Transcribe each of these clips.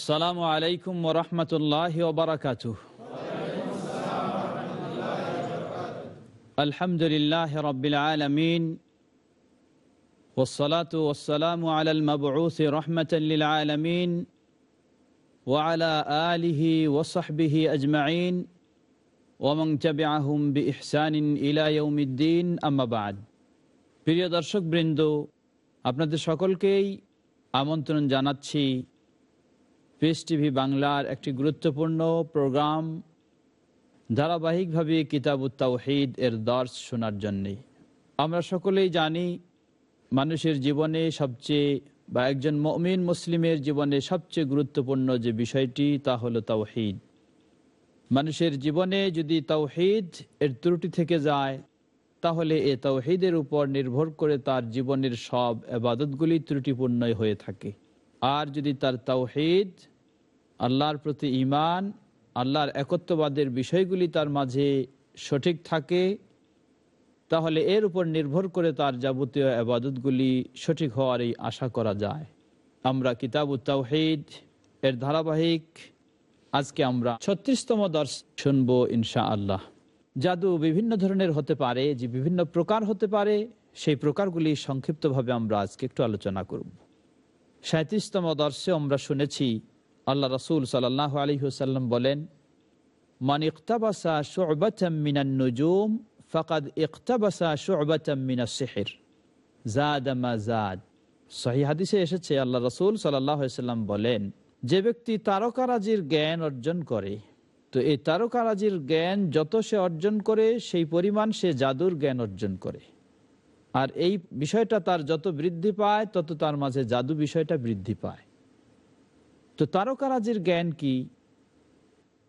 আসসালামু আলাইকুম ওরহমতুল্লাহ ওবরাকাত আলহামদুলিল্লাহ রবিল আলমিন والصلاة والسلام على المبعوث رحمة للعالمين وعلى آله وصحبه أجمعين ومن تبعهم بإحسان إلى يوم الدين أما بعد প্রিয় দর্শক বৃন্দ আপনাদের সকলকেই আমন্ত্রণ জানাচ্ছি পিস টিভি বাংলার একটি গুরুত্বপূর্ণ প্রোগ্রাম ধারাবাহিকভাবে কিতাব তাওহিদ এর দর্শ শোনার জন্যে। আমরা সকলেই জানি, মানুষের জীবনে সবচেয়ে বা একজন মমিন মুসলিমের জীবনে সবচেয়ে গুরুত্বপূর্ণ যে বিষয়টি, তা হলো তাওহিদ। মানুষের জীবনে যদি তাওহিদ এর ত্রুটি থেকে যায়, তাহলে এ তাওহিদের উপর নির্ভর করে তার জীবনের সব আবাদতগুলি ত্রুটিপূর্ণ হয়ে থাকে। আর যদি তার তাওহিদ আল্লাহর প্রতি ইমান আল্লাহর একত্ববাদের বিষয়গুলি তার মাঝে সঠিক থাকে, তাহলে এর উপর নির্ভর করে তার যাবতীয় আবাদতগুলি সঠিক হওয়ারই আশা করা যায়। আমরা কিতাব তাওহিদ এর ধারাবাহিক, আজকে আমরা ছত্রিশতম দর্শ শুনব ইনশা আল্লাহ জাদু বিভিন্ন ধরনের হতে পারে, যে বিভিন্ন প্রকার হতে পারে, সেই প্রকারগুলি সংক্ষিপ্তভাবে আমরা আজকে একটু আলোচনা করব। সাঁত্রিশতম দর্শে আমরা শুনেছি আল্লাহ রসুল সাল্লাহ আলী হুসাল্লাম বলেন, মান ইকতাবাসা শুবাতাম মিনান নুজুম, ফাকাদ ইকতাবাসা শুবাতাম মিনা সিহির। জাদ আমা জাদ সহি হাদিসে এসেছে, আল্লাহ রসুল সাল্লাম বলেন, যে ব্যক্তি তারকারাজির জ্ঞান অর্জন করে, তো এই তারকারাজির জ্ঞান যত সে অর্জন করে, সেই পরিমাণ সে জাদুর জ্ঞান অর্জন করে। আর এই বিষয়টা তার যত বৃদ্ধি পায়, তত তার মাঝে জাদু বিষয়টা বৃদ্ধি পায়। তো তারকারাজির জ্ঞান কি?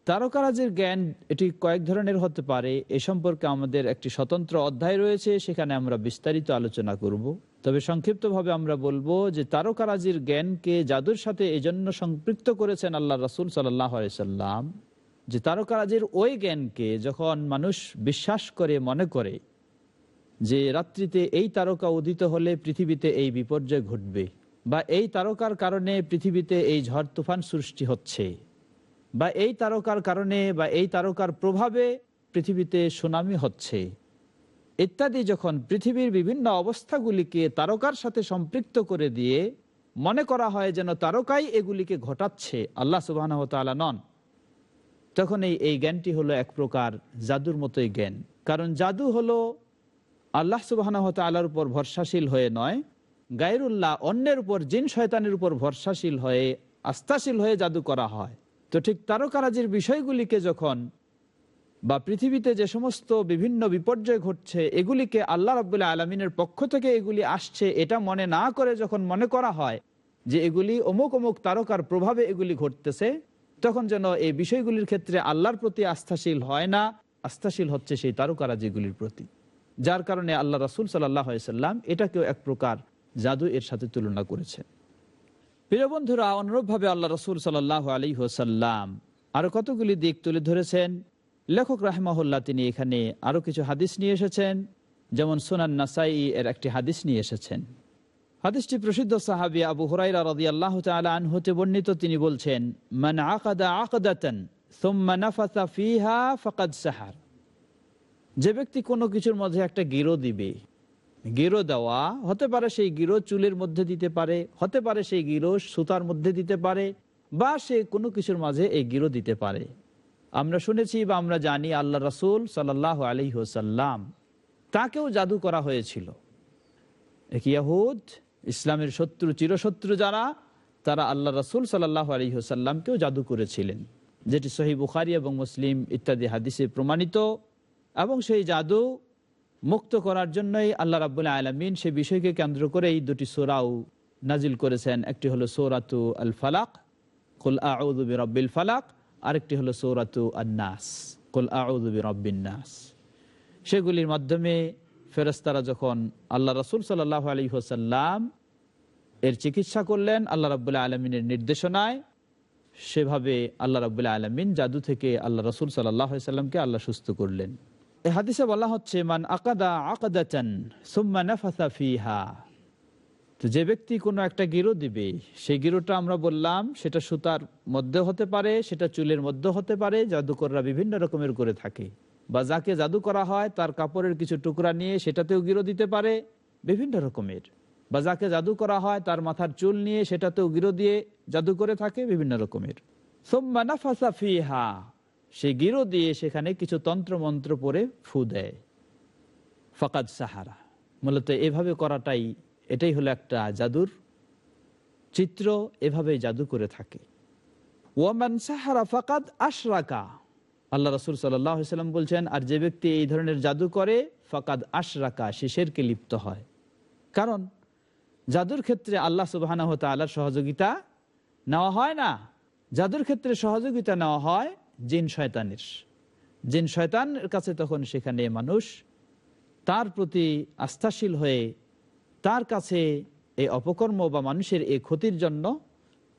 তারকারাজির জ্ঞান এটি কয়েক ধরনের হতে পারে। এ সম্পর্কে আমাদের একটি স্বতন্ত্র অধ্যায় রয়েছে, সেখানে আমরা বিস্তারিত আলোচনা করব। তবে সংক্ষিপ্তভাবে আমরা বলব যে তারকারাজির জ্ঞানকে জাদুর সাথে এজন্য সম্পৃক্ত করেছেন আল্লাহ রসুল সাল্লাম, যে তারকারাজির ওই জ্ঞানকে যখন মানুষ বিশ্বাস করে, মনে করে যে রাত্রিতে এই তারকা উদিত হলে পৃথিবীতে এই বিপর্যয় ঘটবে। বা এই তারকার কারণে পৃথিবীতে এই ঝড় তুফান সৃষ্টি হচ্ছে। বা এই তারকার কারণে বা এই তারকার প্রভাবে পৃথিবীতে সুনামি হচ্ছে। ইত্যাদি যখন পৃথিবীর বিভিন্ন অবস্থাগুলিকে তারকার সাথে সম্পৃক্ত করে দিয়ে মনে করা হয় যেন তারকাই এগুলিকে ঘটাচ্ছে, আল্লাহ সুবাহ নন। তখন এই এই জ্ঞানটি হলো এক প্রকার জাদুর মতোই জ্ঞান। কারণ জাদু হলো আল্লাহ সুবাহ আল্লাহর উপর ভরসাশীল হয়ে নয় গায়রুল্লাহ অন্যের উপর, জিন শয়তানের উপর ভরসাশীল হয়ে, আস্থাশীল হয়ে জাদু করা হয়। তো ঠিক তারকারাজির বিষয়গুলিকে যখন বা পৃথিবীতে যে সমস্ত বিভিন্ন বিপর্যয় ঘটছে, এগুলিকে আল্লাহ রবাহ আলমিনের পক্ষ থেকে এগুলি আসছে, এটা মনে না করে যখন মনে করা হয় যে এগুলি অমুক অমুক তারকার প্রভাবে এগুলি ঘটতেছে, তখন যেন এই বিষয়গুলির ক্ষেত্রে আল্লাহর প্রতি আস্থাশীল হয় না, আস্থাশীল হচ্ছে সেই তারকারাজিগুলির প্রতি। যার কারণে আল্লাহ রাসুল সাল্লাহ সাল্লাম এটাকেও এক প্রকার জাদু এর সাথে তুলনা করেছেন প্রিয় বন্ধুরা, অনুরূপভাবে আল্লাহ রসুল সাল্লাহ আলী হোসাল্লাম আরও কতগুলি দিক তুলে ধরেছেন? লেখক রাহমাহুল্লাহ তিনি এখানে আরও কিছু হাদিস নিয়ে এসেছেন, যেমন সোনান নাসাই এর একটি হাদিস নিয়ে এসেছেন। হাদিসটি প্রসিদ্ধ সাহাবি আবু হুরাইরা রদি আল্লাহ আন হতে বর্ণিত, তিনি বলছেন, মান আকাদা ফিহা সাহার। যে ব্যক্তি কোনো কিছুর মধ্যে একটা গিরো দিবে গিরো দেওয়া হতে পারে সেই গিরো চুলের মধ্যে দিতে পারে, হতে পারে সেই গিরো সুতার মধ্যে দিতে পারে, বা সে কোনো কিছুর মাঝে এই গিরো দিতে পারে। আমরা শুনেছি বা আমরা জানি আল্লাহ রসুল সাল্লাহ আলী হোসাল্লাম তাকেও জাদু করা হয়েছিল। এক ইয়াহুদ, ইসলামের শত্রু, চিরশত্রু যারা, তারা আল্লাহ রসুল সাল্লাহ আলী হোসাল্লামকেও জাদু করেছিলেন, যেটি সহি বুখারি এবং মুসলিম ইত্যাদি হাদিসে প্রমাণিত, এবং সেই জাদু মুক্ত করার জন্যই আল্লাহ রাবুল্লাহ আলমিন সে বিষয়কে কেন্দ্র করে এই দুটি সোরাও নাজিল করেছেন। একটি হলো সৌরাতু আল ফালাক কুল আউদুবি রব্বিল ফালাক আরেকটি হলো সৌরাতু আন্নাস, কুল আউদুবি রব্বিন নাস সেগুলির মাধ্যমে ফেরস্তারা যখন আল্লাহ রসুল সাল্লাহ আলী হোসাল্লাম এর চিকিৎসা করলেন আল্লাহ রাবুল্লাহ আলমিনের নির্দেশনায়, সেভাবে আল্লাহ রাবুল্লাহ আলমিন জাদু থেকে আল্লাহ রসুল সাল্লাহ সাল্লামকে আল্লাহ সুস্থ করলেন। হাদিসে বলা হচ্ছে, মান আকাদা আকাদাচান সুম্মা নাফাসা ফিহা। তো যে ব্যক্তি কোনো একটা গিরো দিবে, সেই গিরোটা আমরা বললাম, সেটা সুতার মধ্যে হতে পারে, সেটা চুলের মধ্যে হতে পারে, জাদুকররা বিভিন্ন রকমের করে থাকে। বা যাকে জাদু করা হয়, তার কাপড়ের কিছু টুকরা নিয়ে সেটাতেও গিরো দিতে পারে, বিভিন্ন রকমের। বা যাকে জাদু করা হয়, তার মাথার চুল নিয়ে সেটাতেও গিরো দিয়ে জাদু করে থাকে, বিভিন্ন রকমের। সোম্মা নাফাসা ফিহা। সে গিরো দিয়ে সেখানে কিছু তন্ত্র মন্ত্র পরে ফু দেয়। ফকাদ সাহারা। মূলত এভাবে করাটাই, এটাই হলো একটা জাদুর চিত্র এভাবে জাদু করে থাকে। ওয়ামান সাহারা ফাকাদ আশরাকা। আল্লাহ রসুল সাল্লাম বলছেন, আর যে ব্যক্তি এই ধরনের জাদু করে, ফাকাদ আশরাকা শিশেরকে লিপ্ত হয়। কারণ জাদুর ক্ষেত্রে আল্লাহ সুবাহ আল্লাহর সহযোগিতা নেওয়া হয় না। জাদুর ক্ষেত্রে সহযোগিতা নেওয়া হয় জিন শয়তানের। জিন শয়তানের কাছে তখন সেখানে মানুষ তার প্রতি আস্থাশীল হয়ে তার কাছে এই অপকর্ম বা মানুষের এই ক্ষতির জন্য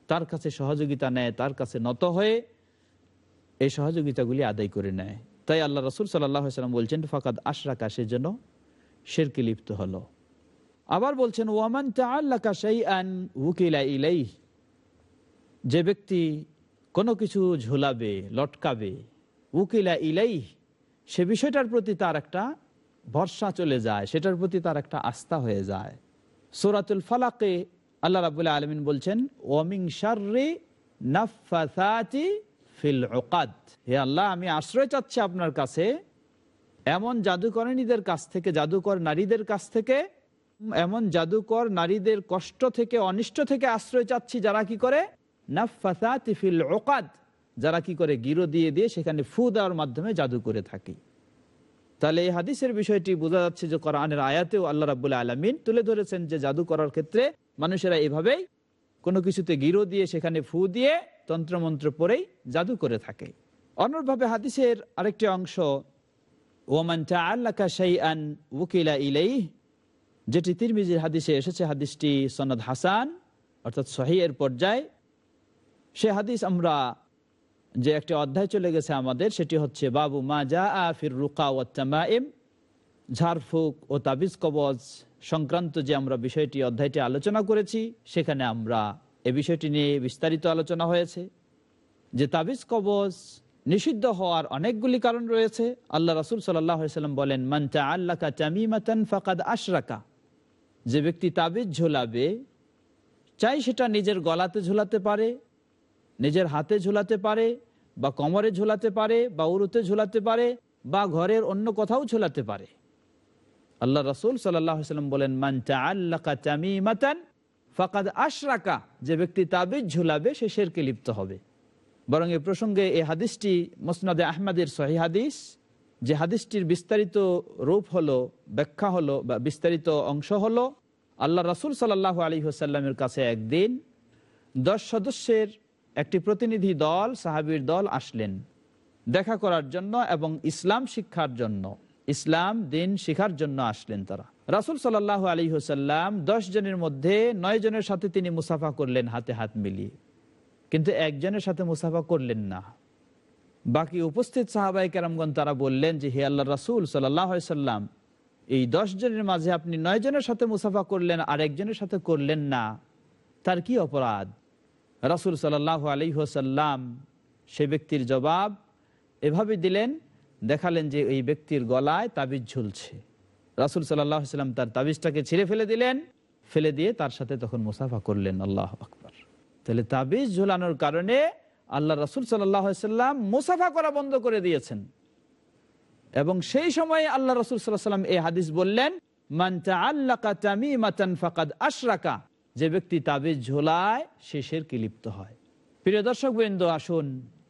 তার কাছে সহযোগিতা নেয়, তার কাছে নত হয়ে এই সহযোগিতাগুলি আদায় করে নেয়। তাই আল্লাহ রসুল সাল্লাম বলছেন, ফাকাদ কাশের জন্য শেরকে লিপ্ত হলো। আবার বলছেন ওয়ামান তাল্লাকা সেই আন উকিলা ইলাই যে ব্যক্তি কোনো কিছু ঝোলাবে, লটকাবে, উকিলা ইলাই সে বিষয়টার প্রতি তার একটা ভরসা চলে যায়, সেটার প্রতি তার একটা আস্থা হয়ে যায়। সোরাতুল ফালাকে আল্লাহ রাবুল্লাহ আলমিন বলছেন ওমিং শার্রে ফিল ওকাদ হে আল্লাহ, আমি আশ্রয় চাচ্ছি আপনার কাছে, এমন জাদুকরণীদের কাছ থেকে, জাদুকর নারীদের কাছ থেকে, এমন জাদুকর নারীদের কষ্ট থেকে, অনিষ্ট থেকে আশ্রয় চাচ্ছি যারা কি করে? নাফাতি ফিল ওকাদ যারা কি করে গিরো দিয়ে দিয়ে সেখানে ফু দেওয়ার মাধ্যমে জাদু করে থাকে। তাহলে এই হাদিসের বিষয়টি বোঝা যাচ্ছে যে কোরআনের আয়াতেও আল্লাহ রাবুল্লাহ আলমিন তুলে ধরেছেন যে জাদু করার ক্ষেত্রে মানুষেরা এভাবেই কোনো কিছুতে গিরো দিয়ে সেখানে ফু দিয়ে তন্ত্রমন্ত্র পরেই জাদু করে থাকে। অন্যভাবে হাদিসের আরেকটি অংশ, ওমান আল্লাকা শাই আন উকিলা ইলাই যেটি তিরমিজির হাদিসে এসেছে, হাদিসটি সনদ হাসান, অর্থাৎ সহিয়ের পর্যায়ে সে হাদিস আমরা যে একটি অধ্যায় চলে গেছে আমাদের, সেটি হচ্ছে বাবু মা জা আফির রুকা ও তামাইম, ঝাড়ফুক ও তাবিজ কবজ সংক্রান্ত যে আমরা বিষয়টি, অধ্যায়টি আলোচনা করেছি, সেখানে আমরা এ বিষয়টি নিয়ে বিস্তারিত আলোচনা হয়েছে। যে তাবিজ কবজ নিষিদ্ধ হওয়ার অনেকগুলি কারণ রয়েছে। আল্লাহ রাসুল সাল্লাম বলেন মানচা আল্লাকা চামিমাতান ফাকাদ আশরাকা। যে ব্যক্তি তাবিজ ঝোলাবে, চাই সেটা নিজের গলাতে ঝোলাতে পারে নিজের হাতে ঝুলাতে পারে, বা কমরে ঝুলাতে পারে, বা উরুতে ঝুলাতে পারে, বা ঘরের অন্য কোথাও ঝুলাতে পারে। আল্লাহ রসুল সাল্লাম বলেন মানচা আল্লাকা চামিমাতান ফাকাদ আশরাকা। যে ব্যক্তি তাবিজ ঝুলাবে, সে শেরকে লিপ্ত হবে। বরং এ প্রসঙ্গে এই হাদিসটি মোসনাদে আহমদের সহি হাদিস। যে হাদিসটির বিস্তারিত রূপ হলো, ব্যাখ্যা হলো, বা বিস্তারিত অংশ হলো, আল্লাহ রসুল সাল্লাহ আলী হোসাল্লামের কাছে একদিন দশ সদস্যের একটি প্রতিনিধি দল, সাহাবির দল আসলেন দেখা করার জন্য এবং ইসলাম শিক্ষার জন্য, ইসলাম দিন শিখার জন্য আসলেন তারা। রাসুল সাল্লাহ আলী হোসাল্লাম দশ জনের মধ্যে নয় জনের সাথে তিনি মুসাফা করলেন হাতে হাত মিলিয়ে। কিন্তু একজনের সাথে মুসাফা করলেন না। বাকি উপস্থিত সাহাবাই কেরামগণ তারা বললেন যে, হে আল্লাহ রাসুল সাল্লাম এই দশ জনের মাঝে আপনি নয় জনের সাথে মুসাফা করলেন আর একজনের সাথে করলেন না। তার কি অপরাধ? রাসুল সাল্লাহ আলিহাসাল্লাম সে ব্যক্তির জবাব এভাবে দিলেন, দেখালেন যে এই ব্যক্তির গলায় তাবিজ ঝুলছে। রাসুল সাল্লাহ সাল্লাম তার তাবিজটাকে ছিঁড়ে ফেলে দিলেন, ফেলে দিয়ে তার সাথে তখন মুসাফা করলেন, আল্লাহ আকবর। তাহলে তাবিজ ঝুলানোর কারণে আল্লাহ রাসুল সাল্লাম মুসাফা করা বন্ধ করে দিয়েছেন। এবং সেই সময় আল্লাহ রসুল সাল্লাম এই হাদিস বললেন মানচা আল্লাহ আশরাকা। যে ব্যক্তি তাবিজ ঝোলায়, সে শেরকে লিপ্ত হয়। প্রিয় দর্শক বৃন্দ আসুন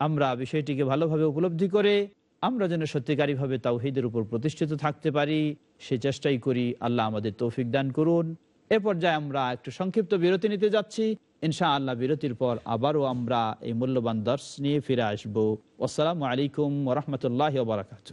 আমরা বিষয়টিকে ভালোভাবে উপলব্ধি করে আমরা যেন সত্যিকারীভাবে তাওহিদের উপর প্রতিষ্ঠিত থাকতে পারি, সে চেষ্টাই করি আল্লাহ আমাদের তৌফিক দান করুন। এ পর্যায়ে আমরা একটু সংক্ষিপ্ত বিরতি নিতে যাচ্ছি। ইনশা আল্লাহ বিরতির পর আবারও আমরা এই মূল্যবান দর্শ নিয়ে ফিরে আসব। আসসালামু আলাইকুম ওরহমতুল্লাহ বারাকাতু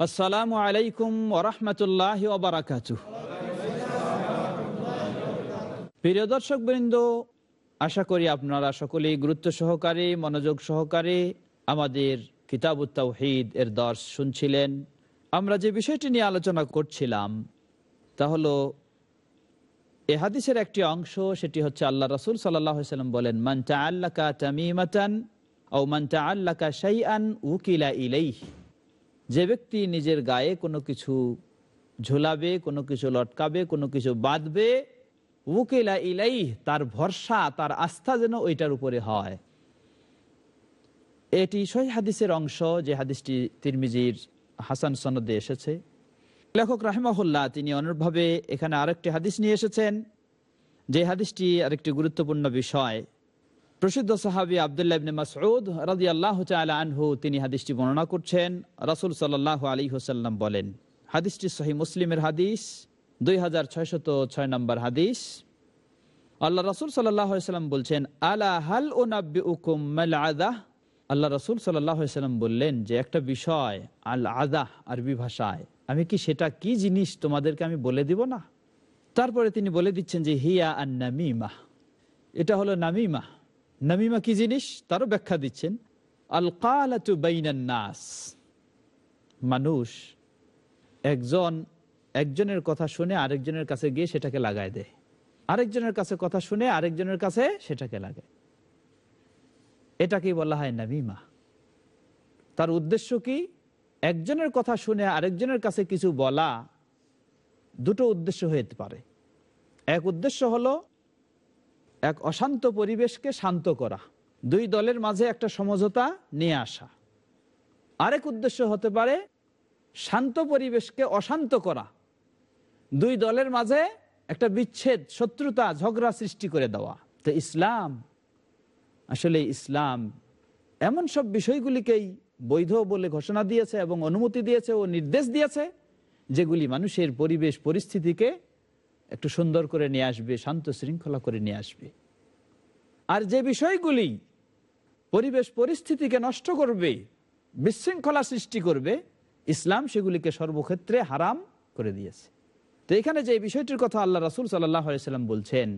আসসালামু আলাইকুম ওরহমতুল্লাহ প্রিয় দর্শক বৃন্দ আশা করি আপনারা সকলেই গুরুত্ব সহকারে, মনোযোগ সহকারে আমাদের এর দর্শ শুনছিলেন। আমরা যে বিষয়টি নিয়ে আলোচনা করছিলাম, তা হলো এ হাদিসের একটি অংশ, সেটি হচ্ছে আল্লাহ রসুল সাল্লাম বলেন মানটা আল্লাকা তামিমাতান ও মানটা আল্লাকা শাইআন উকিলা ইলাইহ। যে ব্যক্তি নিজের গায়ে কোনো কিছু ঝোলাবে, কোনো কিছু লটকাবে, কোনো কিছু বাঁধবে, উকিলা ইলাই তার ভরসা, তার আস্থা যেন ওইটার উপরে হয়। এটি সহি হাদিসের অংশ, যে হাদিসটি তিরমিজির হাসান সনদে এসেছে। লেখক রাহেমাহুল্লাহ, তিনি অনুরূপভাবে এখানে আরেকটি হাদিস নিয়ে এসেছেন, যে হাদিসটি আরেকটি গুরুত্বপূর্ণ বিষয়। প্রসিদ্ধ সাহাবি আবদুল্লাহ ইবনে মাসউদ রাদিয়াল্লাহু তাআলা আনহু তিনি হাদিসটি বর্ণনা করছেন। রাসূল সাল্লাল্লাহু আলাইহি ওয়াসাল্লাম বলেন, হাদিসটি সহিহ মুসলিমের হাদিস 2606 নম্বর হাদিস। আল্লাহ রাসূল সাল্লাল্লাহু আলাইহি ওয়াসাল্লাম বলছেন, আলা হাল উনাব্বিউকুম মাল আদাহ আল্লাহ রাসূল সাল্লাল্লাহু আলাইহি ওয়াসাল্লাম বললেন যে, একটা বিষয় আল আদাহ আরবি ভাষায়, আমি কি সেটা কি জিনিস তোমাদেরকে আমি বলে দিব না? তারপরে তিনি বলে দিচ্ছেন যে, হিয়া আন নামিমা এটা হলো নামিমা। নামিমা কি জিনিস, তারও ব্যাখ্যা দিচ্ছেন আল কালাতু নাস। মানুষ একজন, একজনের কথা শুনে আরেকজনের কাছে গিয়ে সেটাকে লাগায় দেয়। আরেকজনের কাছে কথা শুনে আরেকজনের কাছে সেটাকে লাগায়। এটাকেই বলা হয় নামিমা। তার উদ্দেশ্য কি? একজনের কথা শুনে আরেকজনের কাছে কিছু বলা দুটো উদ্দেশ্য হতে পারে। এক উদ্দেশ্য হলো এক অশান্ত পরিবেশকে শান্ত করা। দুই দলের মাঝে একটা সমঝোতা নিয়ে আসা। আরেক উদ্দেশ্য হতে পারে শান্ত পরিবেশকে অশান্ত করা। দুই দলের মাঝে একটা বিচ্ছেদ, শত্রুতা, ঝগড়া সৃষ্টি করে দেওয়া। তো ইসলাম, আসলে ইসলাম এমন সব বিষয়গুলিকেই বৈধ বলে ঘোষণা দিয়েছে এবং অনুমতি দিয়েছে ও নির্দেশ দিয়েছে, যেগুলি মানুষের পরিবেশ, পরিস্থিতিকে একটু সুন্দর করে নিয়ে আসবে, শান্ত শৃঙ্খলা করে নিয়ে আসবে। আর যে বিষয়গুলি পরিবেশ, পরিস্থিতিকে নষ্ট করবে, বিশৃঙ্খলা সৃষ্টি করবে, ইসলাম সেগুলিকে সর্বক্ষেত্রে হারাম করে দিয়েছে। তো এখানে যে বিষয়টির কথা আল্লাহ রাসুল সাল্লাম বলছেন,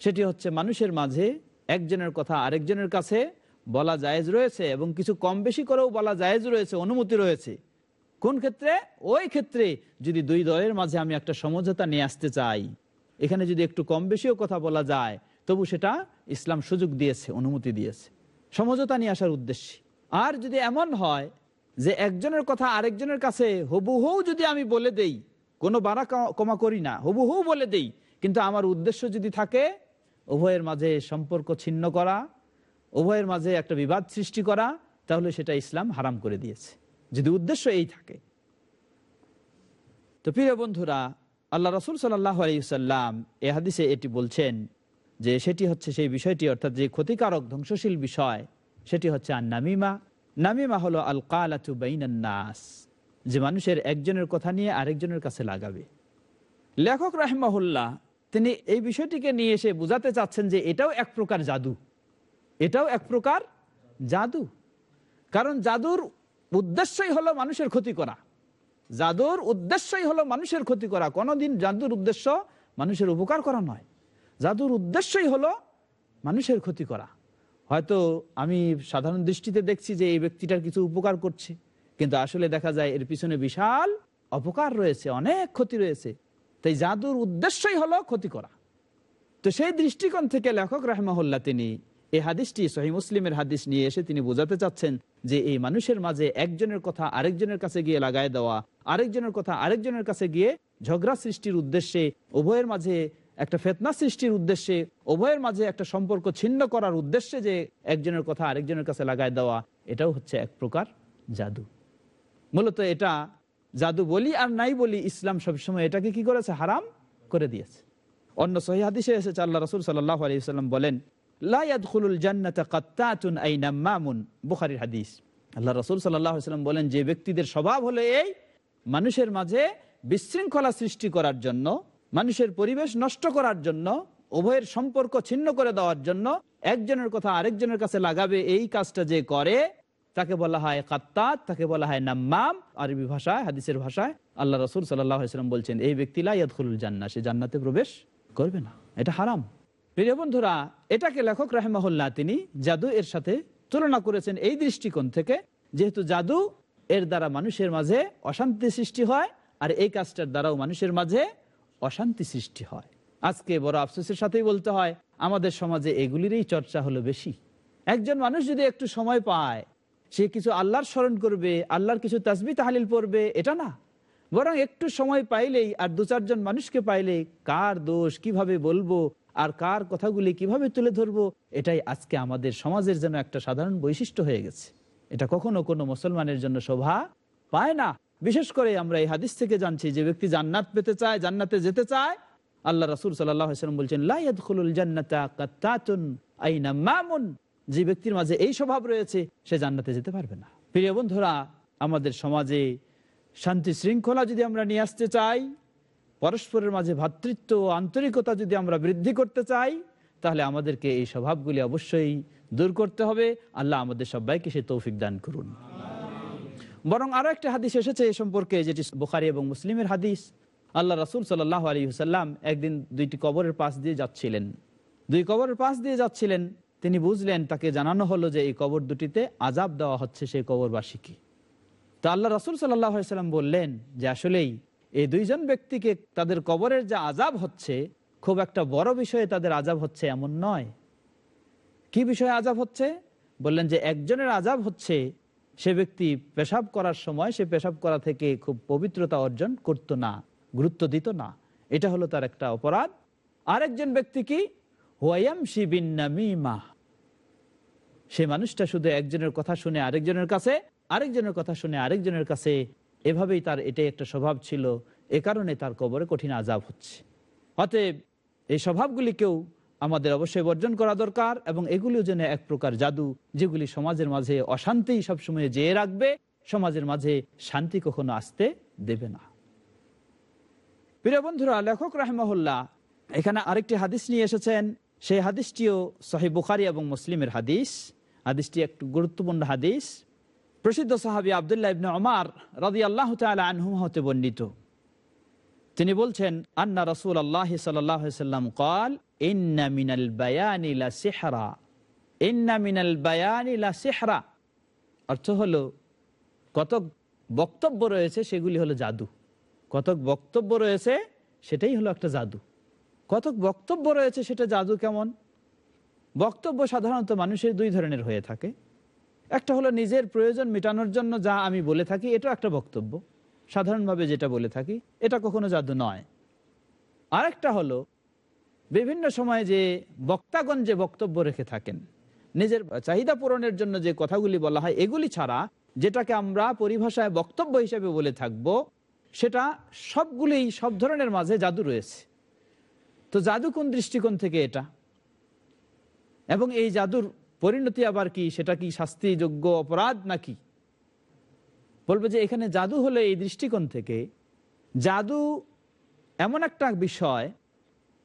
সেটি হচ্ছে মানুষের মাঝে একজনের কথা আরেকজনের কাছে বলা জায়েজ রয়েছে এবং কিছু কম বেশি করেও বলা জায়েজ রয়েছে, অনুমতি রয়েছে। কোন ক্ষেত্রে? ওই ক্ষেত্রে যদি দুই দলের মাঝে আমি একটা সমঝোতা নিয়ে আসতে চাই, এখানে যদি একটু কম বেশিও কথা বলা যায়, তবু সেটা ইসলাম সুযোগ দিয়েছে, অনুমতি দিয়েছে। সমঝোতা নিয়ে আসার উদ্দেশ্যে। আর যদি এমন হয় যে একজনের কথা আরেকজনের কাছে হুবহু যদি আমি বলে দেই, কোনো বাড়া কমা করি না, হুবহু বলে দেই, কিন্তু আমার উদ্দেশ্য যদি থাকে, উভয়ের মাঝে সম্পর্ক ছিন্ন করা, উভয়ের মাঝে একটা বিবাদ সৃষ্টি করা, তাহলে সেটা ইসলাম হারাম করে দিয়েছে। যদি উদ্দেশ্য এই থাকে। তো প্রিয় বন্ধুরা, আল্লাহ রসুল সাল্লাহ আলাইসাল্লাম এ হাদিসে এটি বলছেন যে সেটি হচ্ছে সেই বিষয়টি, অর্থাৎ যে ক্ষতিকারক ধ্বংসশীল বিষয়, সেটি হচ্ছে আর নামিমা নামিমা হলো আল কালাতু নাস যে মানুষের একজনের কথা নিয়ে আরেকজনের কাছে লাগাবে। লেখক রাহমাহুল্লাহ, তিনি এই বিষয়টিকে নিয়ে এসে বুঝাতে চাচ্ছেন যে এটাও এক প্রকার জাদু। এটাও এক প্রকার জাদু। কারণ জাদুর উদ্দেশ্যই হলো মানুষের ক্ষতি করা। জাদুর উদ্দেশ্যই হলো মানুষের ক্ষতি করা। কোনোদিন জাদুর উদ্দেশ্য মানুষের উপকার করা নয়। জাদুর উদ্দেশ্যই হলো মানুষের ক্ষতি করা। হয়তো আমি সাধারণ দৃষ্টিতে দেখছি যে এই ব্যক্তিটার কিছু উপকার করছে, কিন্তু আসলে দেখা যায় এর পিছনে বিশাল অপকার রয়েছে, অনেক ক্ষতি রয়েছে। তাই জাদুর উদ্দেশ্যই হলো ক্ষতি করা। তো সেই দৃষ্টিকোণ থেকে লেখক রাহমাহুল্লাহ তিনি এই হাদিসটি সহি মুসলিমের হাদিস নিয়ে এসে তিনি বোঝাতে চাচ্ছেন যে এই মানুষের মাঝে একজনের কথা আরেকজনের কাছে গিয়ে লাগায় দেওয়া, আরেকজনের কথা আরেকজনের কাছে গিয়ে ঝগড়া সৃষ্টির উদ্দেশ্যে, উভয়ের মাঝে একটা ফেতনা সৃষ্টির উদ্দেশ্যে, উভয়ের মাঝে একটা সম্পর্ক ছিন্ন করার উদ্দেশ্যে যে একজনের কথা আরেকজনের কাছে লাগায় দেওয়া, এটাও হচ্ছে এক প্রকার জাদু। মূলত এটা জাদু বলি আর নাই বলি ইসলাম সবসময় এটাকে কি করেছে? হারাম করে দিয়েছে। অন্য সহি হাদিসে এসেছে, আল্লাহ রসুল সাল্লাহ আলী সাল্লাম বলেন হাদিস আল্লাহ রসুল সাল্লাম বলেন, যে ব্যক্তিদের স্বভাব হলো এই, মানুষের মাঝে বিশৃঙ্খলা সৃষ্টি করার জন্য, মানুষের পরিবেশ নষ্ট করার জন্য, উভয়ের সম্পর্ক ছিন্ন করে দেওয়ার জন্য একজনের কথা আরেকজনের কাছে লাগাবে, এই কাজটা যে করে, তাকে বলা হয় কাত্তাত, তাকে বলা হয় নাম্মাম। আরবি ভাষায়, হাদিসের ভাষায় আল্লাহ রসুল সাল্লাম বলছেন, এই ব্যক্তি লাইয়াদুল জান্না সে জান্নাতে প্রবেশ করবে না। এটা হারাম। প্রিয় বন্ধুরা, এটাকে লেখক রাহেমাহুল্লাহ তিনি জাদু এর সাথে তুলনা করেছেন এই দৃষ্টিকোণ থেকে, যেহেতু জাদু এর দ্বারা মানুষের মাঝে অশান্তি সৃষ্টি হয় আর এই কাজটার দ্বারাও মানুষের মাঝে অশান্তি সৃষ্টি হয়। আজকে বড় আফসোসের সাথেই বলতে হয়, আমাদের সমাজে এগুলিরই চর্চা হলো বেশি। একজন মানুষ যদি একটু সময় পায়, সে কিছু আল্লাহর স্মরণ করবে, আল্লাহর কিছু তাসবি তাহালিল পড়বে, এটা না। বরং একটু সময় পাইলেই আর দু চারজন মানুষকে পাইলেই কার দোষ, কীভাবে বলব আর কার কথাগুলি কীভাবে তুলে ধরবো, এটাই আজকে আমাদের সমাজের যেন একটা সাধারণ বৈশিষ্ট্য হয়ে গেছে। এটা কখনো কোনো মুসলমানের জন্য শোভা পায় না। বিশেষ করে আমরা এই হাদিস থেকে জানছি, যে ব্যক্তি জান্নাত পেতে চায়, জান্নাতে যেতে চায়, আল্লাহ রাসুল সাল্লাম বলছেন মামুন। যে ব্যক্তির মাঝে এই স্বভাব রয়েছে, সে জান্নাতে যেতে পারবে না। প্রিয় বন্ধুরা, আমাদের সমাজে শান্তি শৃঙ্খলা যদি আমরা নিয়ে আসতে চাই পরস্পরের মাঝে ভ্রাতৃত্ব ও আন্তরিকতা যদি আমরা বৃদ্ধি করতে চাই, তাহলে আমাদেরকে এই স্বভাবগুলি অবশ্যই দূর করতে হবে। আল্লাহ আমাদের সবাইকে সে তৌফিক দান করুন। বরং আরও একটা হাদিস এসেছে এ সম্পর্কে, যেটি বুখারি এবং মুসলিমের হাদিস। আল্লাহ রাসুল সাল্লাহ আলী হুসাল্লাম একদিন দুইটি কবরের পাশ দিয়ে যাচ্ছিলেন। দুই কবরের পাশ দিয়ে যাচ্ছিলেন। তিনি বুঝলেন, তাকে জানানো হলো যে এই কবর দুটিতে আজাব দেওয়া হচ্ছে সেই কবরবাসীকে। তো আল্লাহ রসুল সাল্লাম বললেন যে, আসলেই এই দুইজন ব্যক্তিকে তাদের কবরের যে আজাব হচ্ছে, খুব একটা বড় বিষয়ে তাদের আজাব হচ্ছে এমন নয়। কি বিষয়ে আজাব হচ্ছে? বললেন যে একজনের আজাব হচ্ছে, সে ব্যক্তি পেশাব করার সময় সে পেশাব করা থেকে খুব পবিত্রতা অর্জন করতো না, গুরুত্ব দিত না। এটা হলো তার একটা অপরাধ। আরেকজন ব্যক্তি কি? হোয়াম শিবিন্নামিমা সে মানুষটা শুধু একজনের কথা শুনে আরেকজনের কাছে, আরেকজনের কথা শুনে আরেকজনের কাছে এভাবেই তার এটাই একটা স্বভাব ছিল। এ কারণে তার কবরে কঠিন আজাব হচ্ছে। অতএব এই স্বভাবগুলিকেও আমাদের অবশ্যই বর্জন করা দরকার এবং এগুলিও যেন এক প্রকার জাদু, যেগুলি সমাজের মাঝে অশান্তি সবসময় যেয়ে রাখবে, সমাজের মাঝে শান্তি কখনো আসতে দেবে না। প্রিয় বন্ধুরা, লেখক রাহমহল্লা এখানে আরেকটি হাদিস নিয়ে এসেছেন। সেই হাদিসটিও সহি বুখারি এবং মুসলিমের হাদিস। হাদিসটি একটু গুরুত্বপূর্ণ হাদিস। প্রসিদ্ধ সাহাবি আবদুল্লাহ ইবনে ওমার রাদি আল্লাহ আনহুম হতে বর্ণিত। তিনি বলছেন, আন্না রসুল আল্লাহ সাল্লাম কল, ইন্না মিনাল বায়ানিলা সেহরা। ইন্না মিনাল বায়ানিলা সেহরা। অর্থ হলো, কতক বক্তব্য রয়েছে সেগুলি হলো জাদু। কতক বক্তব্য রয়েছে সেটাই হলো একটা জাদু। কতক বক্তব্য রয়েছে সেটা জাদু কেমন? বক্তব্য সাধারণত মানুষের দুই ধরনের হয়ে থাকে। একটা হলো নিজের প্রয়োজন মেটানোর জন্য যা আমি বলে থাকি এটা একটা বক্তব্য। সাধারণভাবে যেটা বলে থাকি, এটা কখনো জাদু নয়। আরেকটা হলো, বিভিন্ন সময়ে যে বক্তাগণ যে বক্তব্য রেখে থাকেন, নিজের চাহিদা পূরণের জন্য যে কথাগুলি বলা হয়, এগুলি ছাড়া যেটাকে আমরা পরিভাষায় বক্তব্য হিসেবে বলে থাকব, সেটা সবগুলি সব ধরনের মাঝে জাদু রয়েছে। তো জাদু কোন দৃষ্টিকোণ থেকে এটা? এবং এই জাদুর পরিণতি আবার কি? সেটা কি শাস্তিযোগ্য অপরাধ নাকি? বলবে যে এখানে জাদু হলে এই দৃষ্টিকোণ থেকে। জাদু এমন একটা বিষয়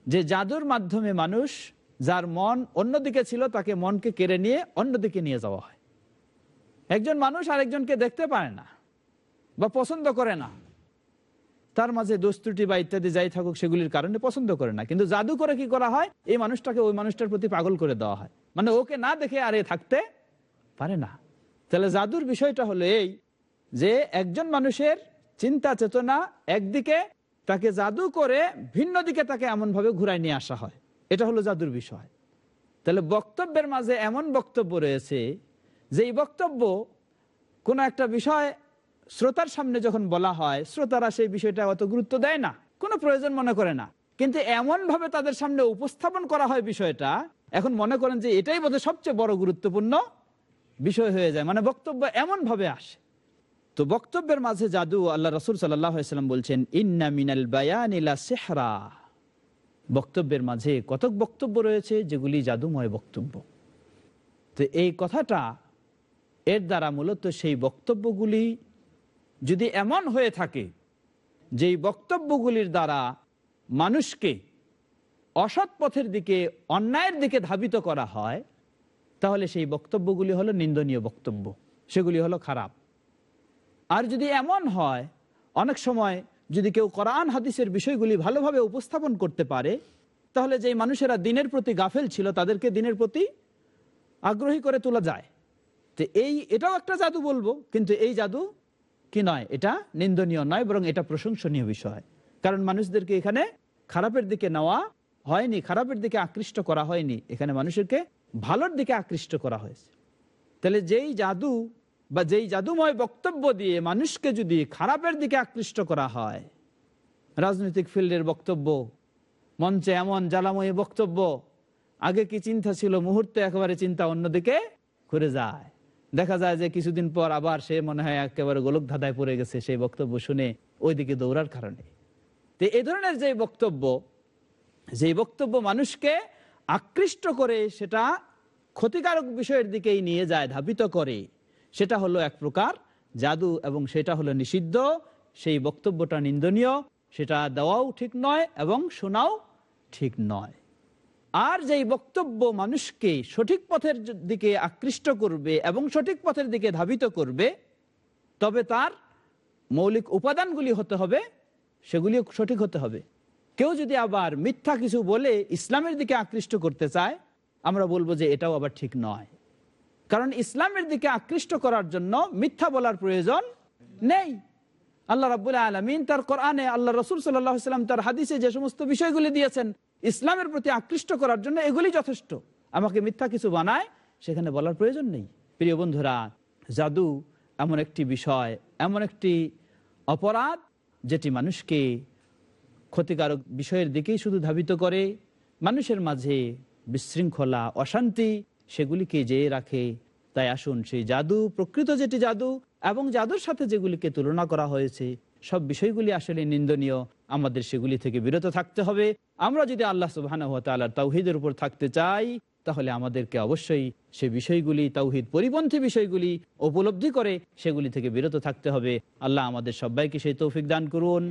যে জাদুর মাধ্যমে মানুষ যার মন অন্যদিকে ছিল তাকে মনকে কেড়ে নিয়ে অন্যদিকে নিয়ে যাওয়া হয়। একজন মানুষ আরেকজনকে দেখতে পারে না বা পছন্দ করে না। তার মাঝে দোস্তুটি বা ইত্যাদি যাই থাকুক সেগুলির কারণে পছন্দ করে না। কিন্তু জাদু করে কি করা হয়? এই মানুষটাকে ওই মানুষটার প্রতি পাগল করে দেওয়া হয়। মানে ওকে না দেখে আর এ থাকতে পারে না। তাহলে জাদুর বিষয়টা হলো এই যে একজন মানুষের চিন্তা চেতনা একদিকে তাকে জাদু করে ভিন্ন দিকে তাকে এমনভাবে ঘুরাই নিয়ে আসা হয়। এটা হলো জাদুর বিষয়। তাহলে বক্তব্যের মাঝে এমন বক্তব্য রয়েছে যে এই বক্তব্য কোনো একটা বিষয় শ্রোতার সামনে যখন বলা হয়, শ্রোতারা সেই বিষয়টা অত গুরুত্ব দেয় না, কোনো প্রয়োজন মনে করে না। কিন্তু এমন ভাবে তাদের সামনে উপস্থাপন করা হয় বিষয়টা, এখন মনে করেন যে এটাই বোধহয় সবচেয়ে বড় গুরুত্বপূর্ণ বিষয় হয়ে যায়। মানে বক্তব্য এমন ভাবে আসে। তো বক্তব্যের মাঝে জাদু আল্লাহ রসুল সাল্লাম বলছেন, ইন্না মিনাল বায়ানিলা সেহরা। বক্তব্যের মাঝে কতক বক্তব্য রয়েছে যেগুলি জাদুময় বক্তব্য। তো এই কথাটা এর দ্বারা মূলত সেই বক্তব্যগুলি যদি এমন হয়ে থাকে যেই বক্তব্যগুলির দ্বারা মানুষকে অসৎ পথের দিকে, অন্যায়ের দিকে ধাবিত করা হয়, তাহলে সেই বক্তব্যগুলি হলো নিন্দনীয় বক্তব্য। সেগুলি হলো খারাপ। আর যদি এমন হয়, অনেক সময় যদি কেউ কোরআন, হাদিসের বিষয়গুলি ভালোভাবে উপস্থাপন করতে পারে, তাহলে যেই মানুষেরা দিনের প্রতি গাফেল ছিল, তাদেরকে দিনের প্রতি আগ্রহী করে তোলা যায়। তো এই, এটাও একটা জাদু বলব, কিন্তু এই জাদু কি নয়? এটা নিন্দনীয় নয়, বরং এটা প্রশংসনীয় বিষয়। কারণ মানুষদেরকে এখানে খারাপের দিকে নেওয়া হয়নি, খারাপের দিকে আকৃষ্ট করা হয়নি। এখানে মানুষেরকে ভালোর দিকে আকৃষ্ট করা হয়েছে। তাহলে যেই জাদু বা যেই জাদুময় বক্তব্য দিয়ে মানুষকে যদি খারাপের দিকে আকৃষ্ট করা হয়, রাজনৈতিক ফিল্ডের বক্তব্য, মঞ্চে এমন জ্বালাময়ী বক্তব্য, আগে কি চিন্তা ছিল, মুহূর্তে একেবারে চিন্তা অন্যদিকে ঘুরে যায়। দেখা যায় যে কিছুদিন পর আবার সে মনে হয় একেবারে গোলক ধাঁধায় পড়ে গেছে সেই বক্তব্য শুনে ওইদিকে দৌড়ার কারণে। তো এই ধরনের যে বক্তব্য যে বক্তব্য মানুষকে আকৃষ্ট করে, সেটা ক্ষতিকারক বিষয়ের দিকেই নিয়ে যায়, ধাবিত করে, সেটা হলো এক প্রকার জাদু এবং সেটা হলো নিষিদ্ধ। সেই বক্তব্যটা নিন্দনীয়, সেটা দেওয়াও ঠিক নয় এবং শোনাও ঠিক নয়। আর যেই বক্তব্য মানুষকে সঠিক পথের দিকে আকৃষ্ট করবে এবং সঠিক পথের দিকে ধাবিত করবে, তবে তার মৌলিক উপাদানগুলি হতে হবে, সেগুলিও সঠিক হতে হবে। কেউ যদি আবার মিথ্যা কিছু বলে ইসলামের দিকে আকৃষ্ট করতে চায়, আমরা বলব যে এটাও আবার ঠিক নয়। কারণ ইসলামের দিকে আকৃষ্ট করার জন্য মিথ্যা বলার প্রয়োজন নেই। আল্লাহ রাবুল আলমিন তার কোরআনে আল্লাহ রসুল সাল্লাম তার হাদিসে যে সমস্ত বিষয়গুলি দিয়েছেন ইসলামের প্রতি আকৃষ্ট করার জন্য এগুলি যথেষ্ট। আমাকে মিথ্যা কিছু বানায়, সেখানে বলার প্রয়োজন নেই। প্রিয় বন্ধুরা, জাদু এমন একটি বিষয়, এমন একটি অপরাধ যেটি মানুষকে ক্ষতিকারক বিষয়ের দিকেই শুধু ধাবিত করে। মানুষের মাঝে বিশৃঙ্খলা, অশান্তি, সেগুলিকে যেয়ে রাখে। তাই আসুন, সেই জাদু, প্রকৃত যেটি জাদু এবং জাদুর সাথে যেগুলিকে তুলনা করা হয়েছে, সব বিষয়গুলি আসলে নিন্দনীয়। আমাদের সেগুলি থেকে বিরত থাকতে হবে। আমরা যদি আল্লাহ সুবাহ তাওহিদের উপর থাকতে চাই, তাহলে আমাদেরকে অবশ্যই সে বিষয়গুলি, তাওহিদ পরিপন্থী বিষয়গুলি উপলব্ধি করে সেগুলি থেকে বিরত থাকতে হবে। আল্লাহ আমাদের সবাইকে সেই তৌফিক দান করুন।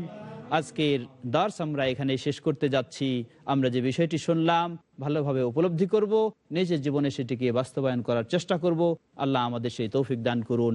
আজকের দার্স আমরা এখানে শেষ করতে যাচ্ছি। আমরা যে বিষয়টি শুনলাম, ভালোভাবে উপলব্ধি করব, নিজের জীবনে সেটিকে বাস্তবায়ন করার চেষ্টা করব। আল্লাহ আমাদের সেই তৌফিক দান করুন।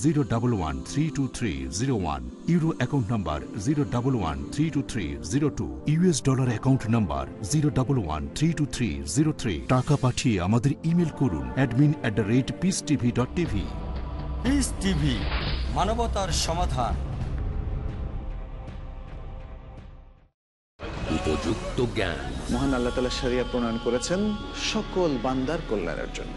zero double one three two three zero one euro account number zero double one three two three zero two US dollar account number zero double one three two three zero three টাকা পাঠিয়ে আমাদের email করুন admin at the rate peace TV dot TV peace TV মানবতার সমাধান। উপযুক্ত জ্ঞান। মহান আল্লাহ তালা শরিয়া প্রণয়ন করেছেন সকল বান্দার কল্যাণের জন্য।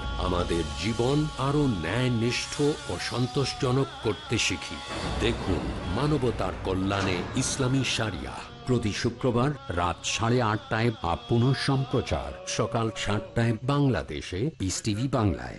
আমাদের জীবন আরও ন্যায় নিষ্ঠ ও সন্তোষজনক করতে শিখি। দেখুন মানবতার কল্যাণে ইসলামী সারিয়া। প্রতি শুক্রবার রাত সাড়ে আটটায় বা সম্প্রচার সকাল সাতটায় বাংলাদেশে পিস টিভি বাংলায়।